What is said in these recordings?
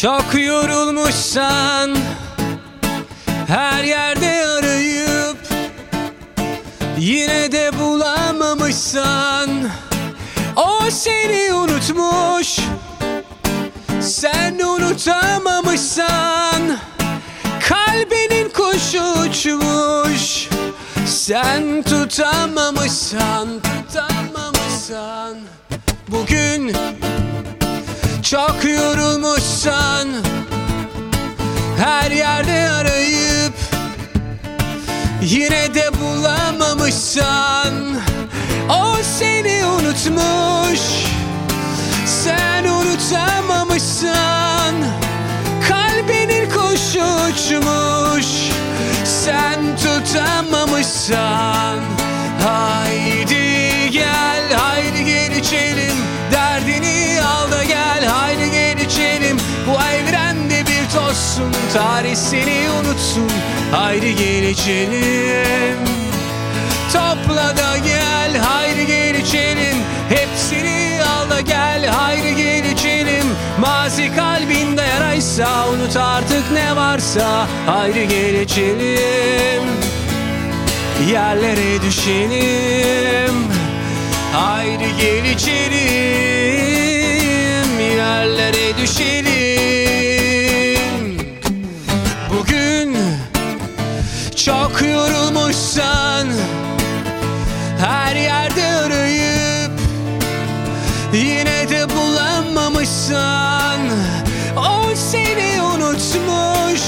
Çok yorulmuşsan Her yerde arayıp Yine de bulamamışsan O seni unutmuş Sen unutamamışsan Kalbinin kuşu uçmuş Sen tutamamışsan Tutamamışsan Bugün çok yorulmuşsan Her yerde arayıp Yine de bulamamışsan O seni unutmuş. Sen unutamamışsan Kalbinin kuşu uçmuş. Sen tutamamışsan Haydi gel, haydi gel içelim tozsun, tarih seni unutsun Haydi gel içelim Topla da gel, haydi gel içelim Hepsini al da gel, haydi gel içelim Mazi kalbinde yaraysa unut artık ne varsa Haydi gel içelim Yerlere düşelim Haydi gel çok yorulmuşsan Her yerde arayıp Yine de bulamamışsan O seni unutmuş.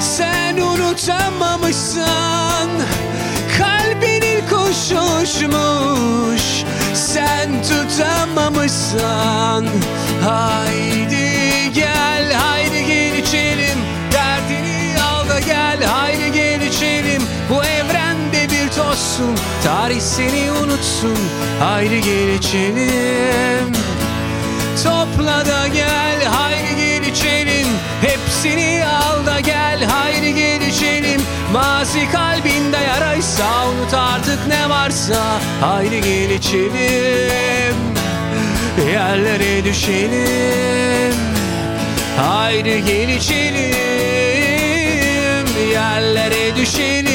Sen unutamamışsan Kalbinin koşuşmuş Sen tutamamışsan Haydi gel, haydi Seni unutsun Haydi gel içelim. Topla da gel, haydi gel içelim. Hepsini al da gel, haydi gel içelim. Mazi kalbinde yaraysa unut artık ne varsa Haydi gel içelim. Yerlere düşelim. Haydi gel içelim. Yerlere düşelim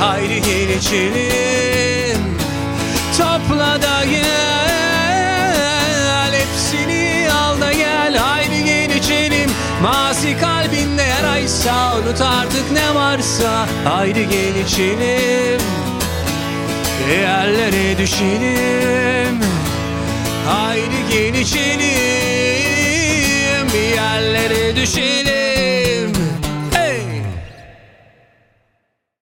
Haydi gel Topla da gel Hepsini al da gel, haydi gel içelim Mazi kalbinde yaraysa unut artık ne varsa. Haydi gel içelim Yerlere düşelim. Haydi gel içelim Yerlere düşelim